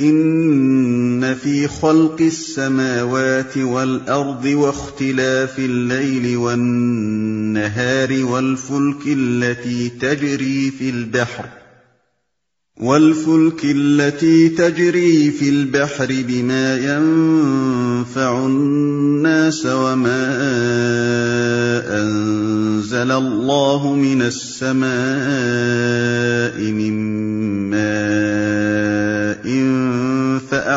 إِنَّ فِي خَلْقِ السَّمَاوَاتِ وَالْأَرْضِ وَاخْتِلَافِ اللَّيْلِ وَالنَّهَارِ وَالْفُلْكِ الَّتِي تَجْرِي فِي الْبَحْرِ وَالْفُلْكِ الَّتِي تَجْرِي فِي الْبَحْرِ بِمَا يَنفَعُ النَّاسَ وَمَا أَنزَلَ اللَّهُ مِنَ السَّمَاءِ مِن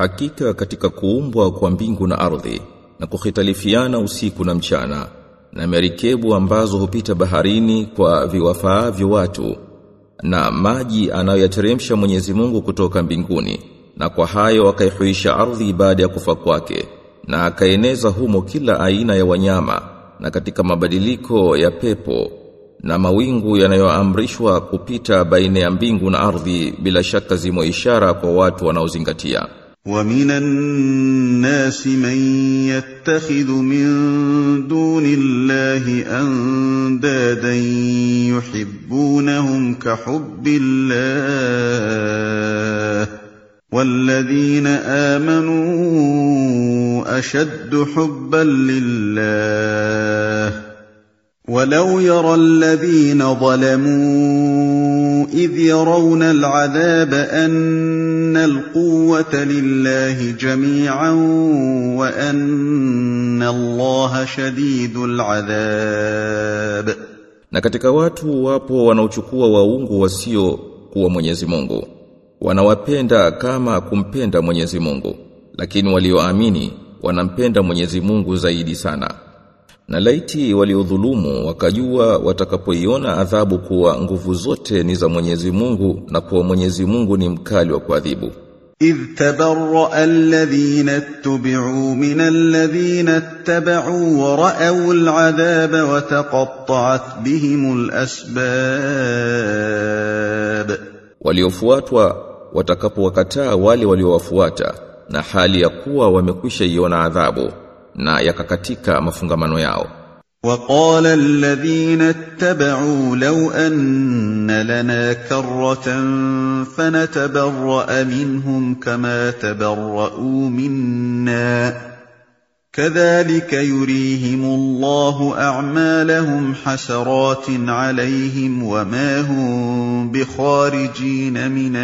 Hakika katika kuumbwa kwa mbingu na ardhi na kuhitalifiana usiku na mchana na merikebu ambazo hupita baharini kwa viwafaavyo watu na maji anayoyateremsha Mwenyezi Mungu kutoka mbinguni na kwa hayo akaihuisha ardhi baada ya kufa kwake na akaeneza humo kila aina ya wanyama na katika mabadiliko ya pepo na mawingu yanayoamrishwa kupita baina ya mbingu na ardhi bila shaka zimo ishara kwa watu wanaozingatia ومن الناس من يتخذ من دون الله اندادا يحبونهم كحب الله والذين امنوا اشد حبا لله ولو يرى الذين ظلموا اذ يرون العذاب ان القوه لله جميعا وان الله شديد العذاب na katika watu wapo wanaochukua waungu wasio kuwa Mwenyezi Mungu wanawapenda kama kumpenda Mwenyezi Mungu lakini walioamini wanampenda Mwenyezi Mungu zaidi sana na laiti waliodhulumu wakajua watakapoiona adhabu kuwa nguvu zote ni za Mwenyezi Mungu na kuwa Mwenyezi Mungu ni mkali wa kuadhibu إذ تبرأ الذين اتبعوا من الذين اتبعوا ورأوا العذاب وتقطعت بهم الأسباب waliofuatwa watakapowakataa wale waliowafuata na hali ya kuwa wamekwisha iona adhabu na yakakatika mafungamano yao. وقال الذين اتبعوا لو أن لنا كرة فنتبرأ منهم كما تبرؤوا منا. كذلك يريهم الله أعمالهم حسرات عليهم وما هم بخارجين من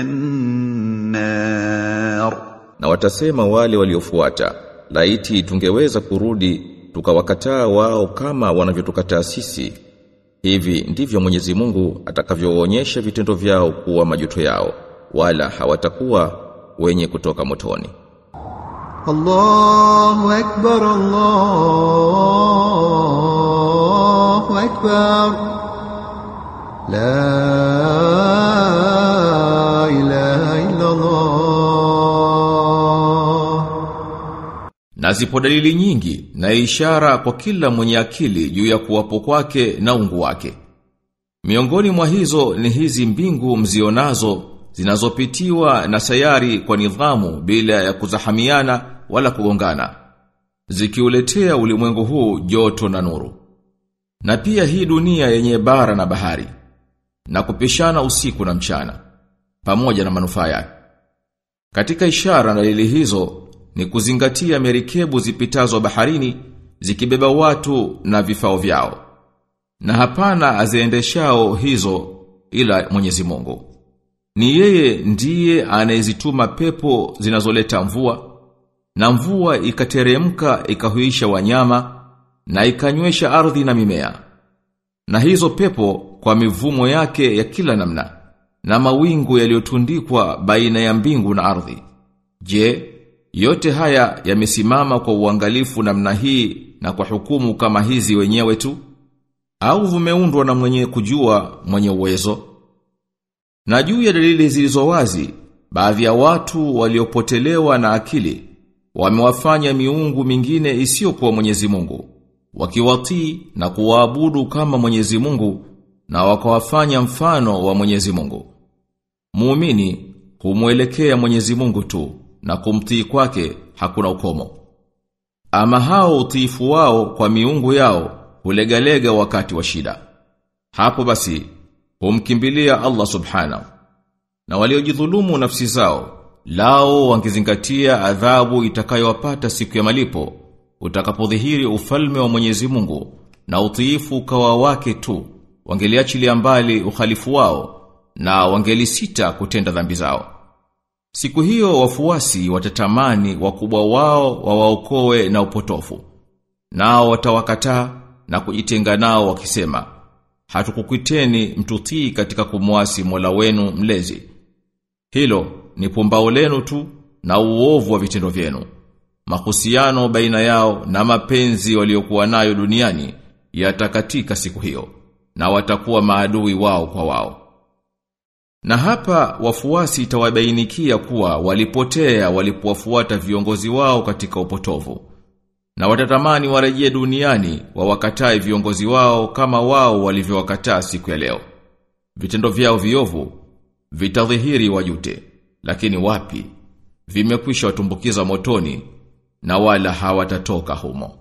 النار. Na watasema wale waliofuata laiti tungeweza kurudi tukawakataa wao kama wanavyotukataa sisi. Hivi ndivyo Mwenyezi Mungu atakavyoonyesha vitendo vyao kuwa majuto yao wala hawatakuwa wenye kutoka motoni. Allahu akbar Allahu akbar. La ilaha illa Allah na zipo dalili nyingi na ishara kwa kila mwenye akili juu ya kuwapo kwake na ungu wake. Miongoni mwa hizo ni hizi mbingu mzionazo zinazopitiwa na sayari kwa nidhamu bila ya kuzahamiana wala kugongana zikiuletea ulimwengu huu joto na nuru. Na pia hii dunia yenye bara na bahari na kupishana usiku na mchana pamoja na manufaa yake. Katika ishara na dalili hizo ni kuzingatia merikebu zipitazo baharini zikibeba watu na vifao vyao. Na hapana aziendeshao hizo ila Mwenyezi Mungu. Ni yeye ndiye anayezituma pepo zinazoleta mvua na mvua ikateremka ikahuisha wanyama na ikanywesha ardhi na mimea. Na hizo pepo kwa mivumo yake ya kila namna na mawingu yaliyotundikwa baina ya mbingu na ardhi. Je yote haya yamesimama kwa uangalifu namna hii na kwa hukumu kama hizi wenyewe tu? Au vimeundwa na mwenye kujua mwenye uwezo? Na juu ya dalili zilizo wazi baadhi ya watu waliopotelewa na akili wamewafanya miungu mingine isiyokuwa Mwenyezi Mungu wakiwatii na kuwaabudu kama Mwenyezi Mungu na wakawafanya mfano wa Mwenyezi Mungu. Muumini humwelekea Mwenyezi Mungu tu na kumtii kwake hakuna ukomo. Ama hao utiifu wao kwa miungu yao hulegalega wakati wa shida. Hapo basi humkimbilia Allah Subhanahu. Na waliojidhulumu nafsi zao lao wangezingatia adhabu itakayowapata siku ya malipo utakapodhihiri ufalme wa Mwenyezi Mungu na utiifu kawa wake tu wangeliachilia mbali uhalifu wao na wangelisita kutenda dhambi zao. Siku hiyo wafuasi watatamani wakubwa wao wawaokoe na upotofu. Nao watawakataa na kujitenga nao wakisema, hatukukwiteni mtutii katika kumwasi Mola wenu mlezi. Hilo ni pumbao lenu tu na uovu wa vitendo vyenu. Mahusiano baina yao na mapenzi waliokuwa nayo duniani yatakatika siku hiyo na watakuwa maadui wao kwa wao. Na hapa wafuasi itawabainikia kuwa walipotea walipowafuata viongozi wao katika upotovu. Na watatamani warejee duniani wawakatae viongozi wao kama wao walivyowakataa siku ya leo. Vitendo vyao viovu vitadhihiri wajute, lakini wapi? Vimekwisha watumbukiza motoni na wala hawatatoka humo.